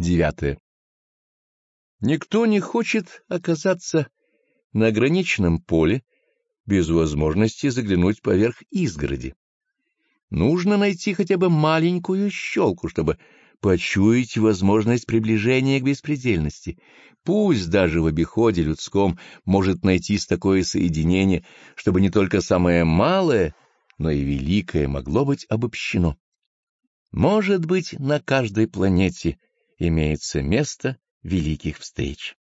Девятое. Никто не хочет оказаться на ограниченном поле без возможности заглянуть поверх изгороди. Нужно найти хотя бы маленькую щелку, чтобы почуять возможность приближения к беспредельности. Пусть даже в обиходе людском может найтись такое соединение, чтобы не только самое малое, но и великое могло быть обобщено. Может быть, на каждой планете имеется место великих встреч.